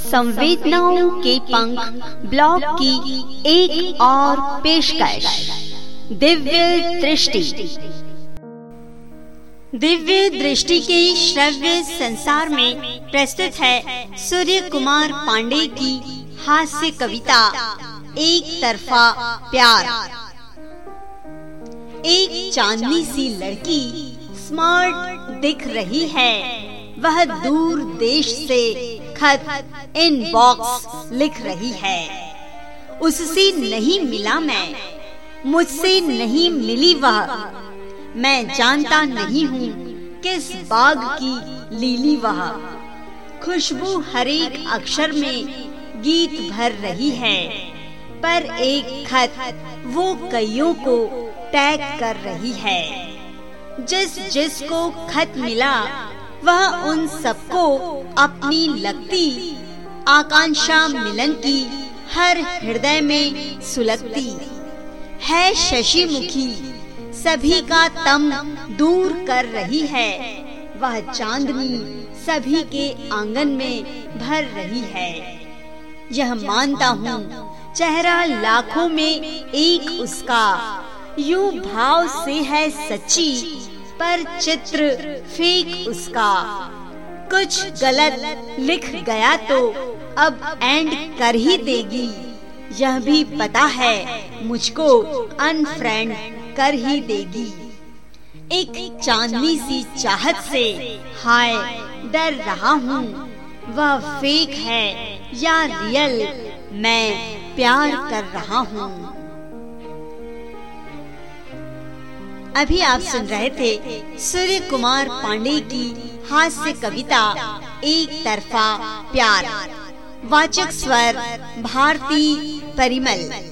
संवेदनाओं के पंख ब्लॉग की एक और पेशकश। दिव्य दृष्टि। दिव्य दृष्टि के श्रव्य संसार में प्रस्तुत है सूर्य कुमार पांडे की हास्य कविता, एक तरफा प्यार। एक चांदनी सी लड़की स्मार्ट दिख रही है। वह दूर देश से खत इन बॉक्स लिख रही है। उससे नहीं मिला मैं। मुझसे नहीं मिली वह। मैं जानता नहीं हूँ किस बाग की लीली वह। खुशबू हरेक अक्षर में गीत भर रही है। पर एक खत वो कईयों को टैग कर रही है। जिस जिस को खत मिला वह उन सबको अपनी लगती आकांक्षा मिलन की हर हृदय में सुलगती। है शशि मुखी सभी का तम दूर कर रही है। वह चांदनी सभी के आँगन में भर रही है। यह मानता हूँ, चेहरा लाखों में एक उसका। यू भाव से है सच्ची पर चित्र फेक उसका। कुछ गलत लिख गया तो अब एंड कर ही देगी। यह भी पता है, मुझको अनफ्रेंड कर ही देगी। एक चांदनी सी चाहत से, हाय, डर रहा हूँ। वह फेक है, या रियल मैं प्यार कर रहा हूँ। अभी आप सुन रहे थे सूर्य कुमार पांडे की हास्य कविता, एक तरफा प्यार। वाचक स्वर, भारती परिमल।